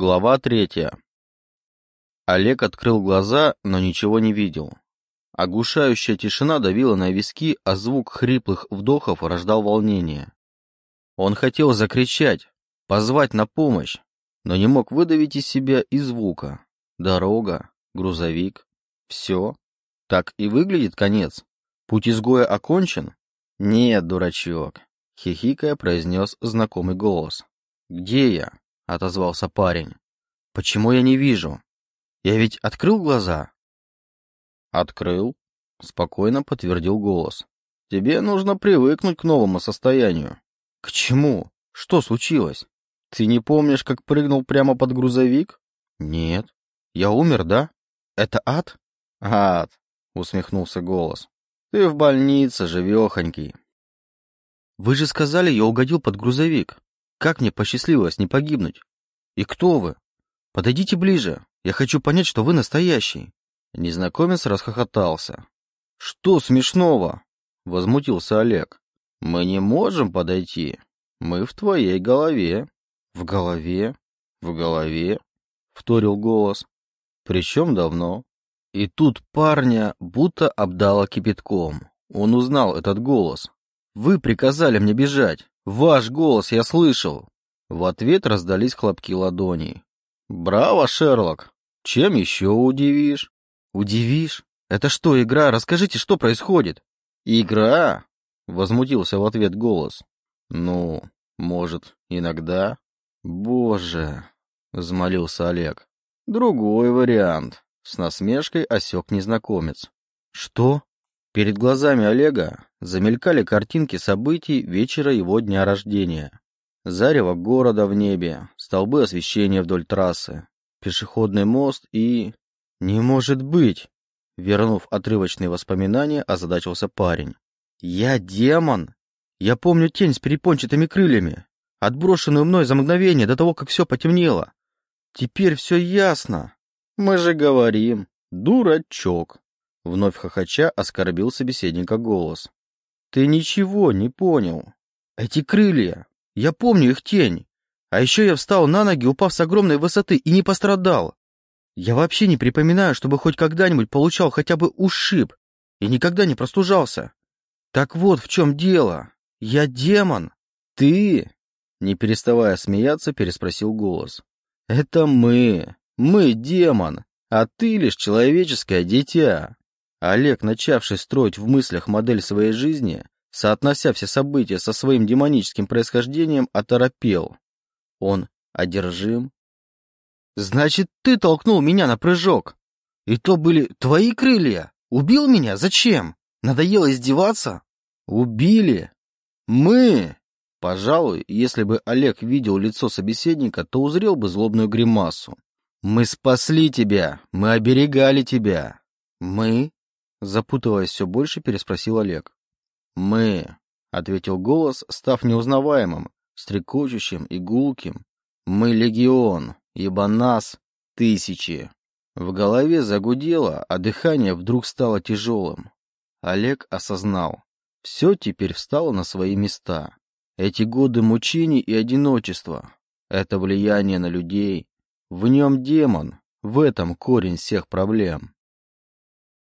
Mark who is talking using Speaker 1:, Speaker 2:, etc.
Speaker 1: Глава третья. Олег открыл глаза, но ничего не видел. Оглушающая тишина давила на виски, а звук хриплых вдохов рождал волнение. Он хотел закричать, позвать на помощь, но не мог выдавить из себя и звука. Дорога, грузовик, все. Так и выглядит конец. Путь изгоя окончен? Нет, дурачок, хихикая произнес знакомый голос. Где я? Отозвался парень. Почему я не вижу? Я ведь открыл глаза? Открыл, спокойно подтвердил голос. Тебе нужно привыкнуть к новому состоянию. К чему? Что случилось? Ты не помнишь, как прыгнул прямо под грузовик? Нет. Я умер, да? Это ад? Ад, усмехнулся голос. Ты в больнице, живехонький. Вы же сказали, я угодил под грузовик. Как мне посчастливилось не погибнуть? И кто вы? Подойдите ближе. Я хочу понять, что вы настоящий. Незнакомец расхохотался. Что смешного? Возмутился Олег. Мы не можем подойти. Мы в твоей голове. В голове? В голове? Вторил голос. Причем давно. И тут парня будто обдало кипятком. Он узнал этот голос. Вы приказали мне бежать. Ваш голос я слышал. В ответ раздались хлопки ладоней. Браво, Шерлок. Чем еще удивишь? Удивишь? Это что, игра? Расскажите, что происходит? Игра? Возмутился в ответ голос. Ну, может, иногда? Боже, взмолился Олег. Другой вариант. С насмешкой осек незнакомец. Что? Перед глазами Олега замелькали картинки событий вечера его дня рождения. Зарево города в небе, столбы освещения вдоль трассы, пешеходный мост и... Не может быть! Вернув отрывочные воспоминания, озадачился парень. Я демон! Я помню тень с перепончатыми крыльями, отброшенную мной за мгновение до того, как все потемнело. Теперь все ясно. Мы же говорим, дурачок. Вновь хохоча оскорбил собеседника голос. «Ты ничего не понял. Эти крылья, я помню их тень. А еще я встал на ноги, упав с огромной высоты, и не пострадал. Я вообще не припоминаю, чтобы хоть когда-нибудь получал хотя бы ушиб и никогда не простужался. Так вот в чем дело. Я демон. Ты?» Не переставая смеяться, переспросил голос. «Это мы. Мы демон, а ты лишь человеческое дитя. Олег, начавший строить в мыслях модель своей жизни, соотнося все события со своим демоническим происхождением, оторопел. Он одержим. «Значит, ты толкнул меня на прыжок. И то были твои крылья? Убил меня? Зачем? Надоело издеваться? Убили? Мы!» Пожалуй, если бы Олег видел лицо собеседника, то узрел бы злобную гримасу. «Мы спасли тебя! Мы оберегали тебя!» «Мы?» Запутываясь все больше, переспросил Олег. «Мы», — ответил голос, став неузнаваемым, стрекочущим и гулким. «Мы легион, ибо нас тысячи». В голове загудело, а дыхание вдруг стало тяжелым. Олег осознал. Все теперь встало на свои места. Эти годы мучений и одиночества. Это влияние на людей. В нем демон. В этом корень всех проблем.